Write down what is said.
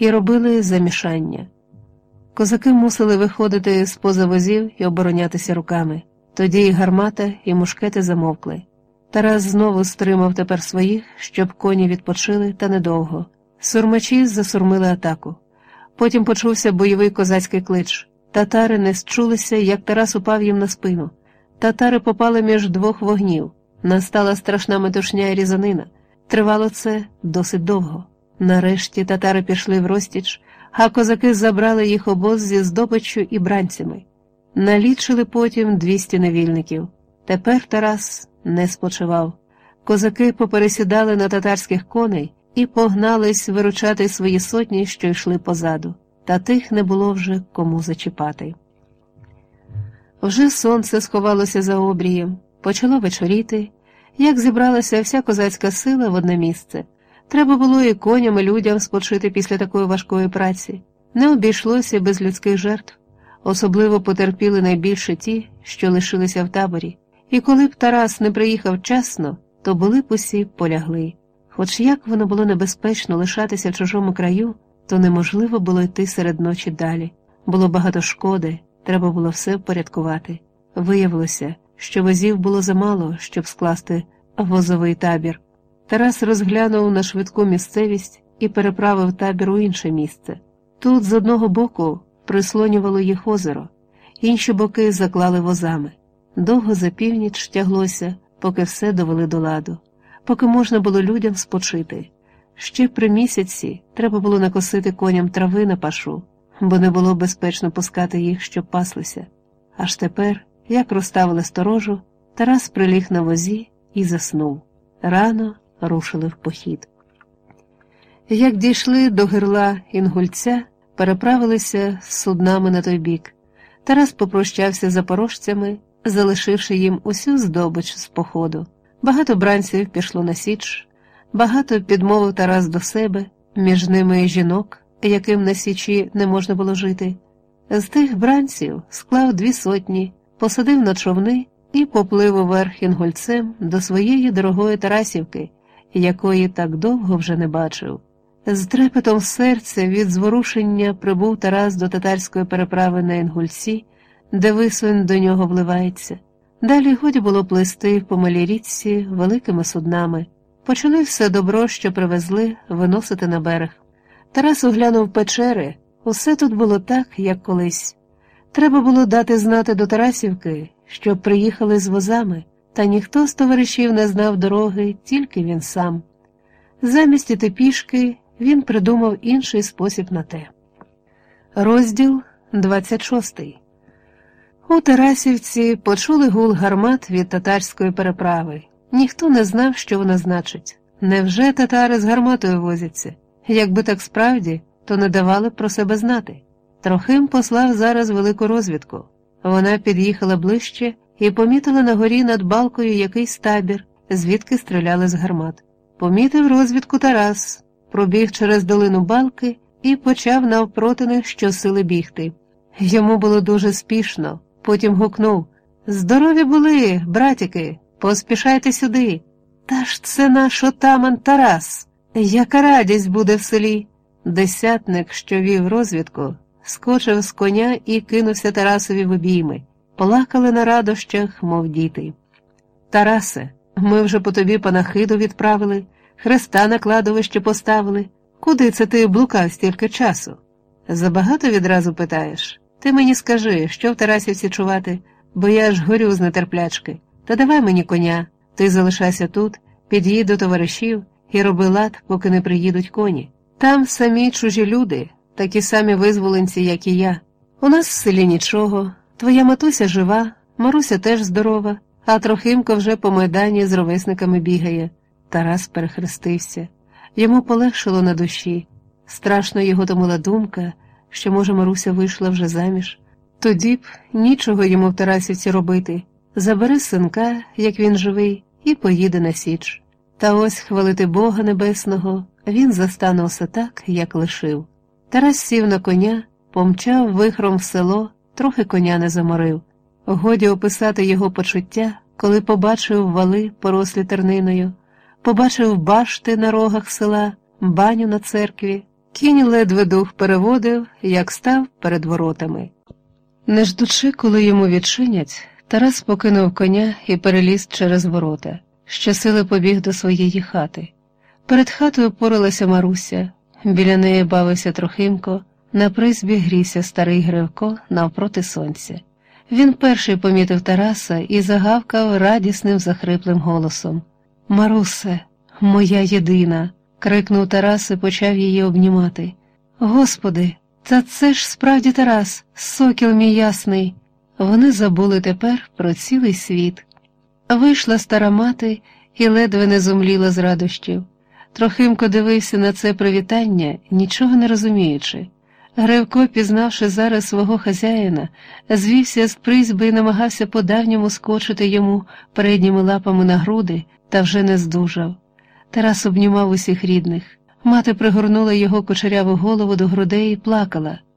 і робили замішання. Козаки мусили виходити з поза возів і оборонятися руками. Тоді і гармата, і мушкети замовкли. Тарас знову стримав тепер своїх, щоб коні відпочили, та недовго. Сурмачі засурмили атаку. Потім почувся бойовий козацький клич. Татари не счулися, як Тарас упав їм на спину. Татари попали між двох вогнів. Настала страшна метушня і різанина. Тривало це досить довго. Нарешті татари пішли в розтіч, а козаки забрали їх обоз зі здобиччю і бранцями. Налічили потім двісті невільників. Тепер Тарас не спочивав. Козаки попересідали на татарських коней і погнались виручати свої сотні, що йшли позаду, та тих не було вже кому зачіпати. Вже сонце сховалося за обрієм, почало вечоріти, як зібралася вся козацька сила в одне місце. Треба було і коням, і людям спочити після такої важкої праці. Не обійшлося без людських жертв. Особливо потерпіли найбільше ті, що лишилися в таборі, і коли б Тарас не приїхав вчасно, то були б усі полягли. Хоч як воно було небезпечно лишатися в чужому краю, то неможливо було йти серед ночі далі. Було багато шкоди, треба було все впорядкувати. Виявилося, що возів було замало, щоб скласти возовий табір. Тарас розглянув на швидку місцевість і переправив табір у інше місце. Тут, з одного боку, прислонювало їх озеро, інші боки заклали возами. Довго за північ тяглося, поки все довели до ладу, поки можна було людям спочити. Ще при місяці треба було накосити коням трави на пашу, бо не було безпечно пускати їх, щоб паслися. Аж тепер, як розставили сторожу, Тарас приліг на возі і заснув. Рано рушили в похід. Як дійшли до гирла інгульця, переправилися з суднами на той бік. Тарас попрощався з запорожцями, залишивши їм усю здобич з походу. Багато бранців пішло на січ, багато підмовив Тарас до себе, між ними і жінок, яким на січі не можна було жити. З тих бранців склав дві сотні, посадив на човни і поплив уверх інгульцем до своєї дорогої Тарасівки, якої так довго вже не бачив. З трепетом серця від зворушення прибув Тарас до татарської переправи на Інгульці, де висунь до нього вливається. Далі годі було плисти в помалій річці великими суднами. Почали все добро, що привезли, виносити на берег. Тарас оглянув печери, усе тут було так, як колись. Треба було дати знати до Тарасівки, щоб приїхали з возами, та ніхто з товаришів не знав дороги, тільки він сам. Замість іти пішки він придумав інший спосіб на те. Розділ 26 У Тарасівці почули гул гармат від татарської переправи. Ніхто не знав, що вона значить. Невже татари з гарматою возяться? Якби так справді, то не давали б про себе знати. Трохим послав зараз велику розвідку. Вона під'їхала ближче і помітила на горі над балкою якийсь табір, звідки стріляли з гармат. Помітив розвідку Тарас, пробіг через долину балки і почав навпроти них щосили бігти. Йому було дуже спішно, потім гукнув Здорові були, братіки, поспішайте сюди. Та ж це наш отаман Тарас. Яка радість буде в селі? Десятник, що вів розвідку, скочив з коня і кинувся Тарасові в обійми. Плакали на радощах, мов діти. Тарасе, ми вже по тобі панахиду відправили, хреста на кладовище поставили. Куди це ти блукав стільки часу? Забагато відразу питаєш. Ти мені скажи, що в Тарасівці чувати, бо я ж горю з нетерплячки. Та давай мені коня, ти залишайся тут, під'їдь до товаришів і роби лад, поки не приїдуть коні. Там самі чужі люди, такі самі визволенці, як і я. У нас в селі нічого. Твоя матуся жива, Маруся теж здорова, а Трохимко вже по майдані з ровесниками бігає. Тарас перехрестився. Йому полегшило на душі. Страшно його томила думка, що, може, Маруся вийшла вже заміж. Тоді б нічого йому в Тарасівці робити. Забери синка, як він живий, і поїде на Січ. Та ось хвалити Бога Небесного він застане так, як лишив. Тарас сів на коня, помчав вихром в село, трохи коня не заморив. Годі описати його почуття, коли побачив вали, порослі терниною, побачив башти на рогах села, баню на церкві, Кінь ледве дух переводив, як став перед воротами. Не ждучи, коли йому відчинять, Тарас покинув коня і переліз через ворота, щосили побіг до своєї хати. Перед хатою поралася Маруся, біля неї бавився Трохимко, на призбі грівся старий Гривко навпроти сонця. Він перший помітив Тараса і загавкав радісним захриплим голосом. Марусе, моя єдина. крикнув Тарас і почав її обнімати. Господи, та це ж справді Тарас, сокіл мій ясний. Вони забули тепер про цілий світ. Вийшла стара мати і ледве не зумліла з радощів. Трохимко дивився на це привітання, нічого не розуміючи. Гревко, пізнавши зараз свого хазяїна, звівся з призьби і намагався по давньому скочити йому передніми лапами на груди, та вже не здужав. Тарас обнімав усіх рідних. Мати пригорнула його кучеряву голову до грудей і плакала.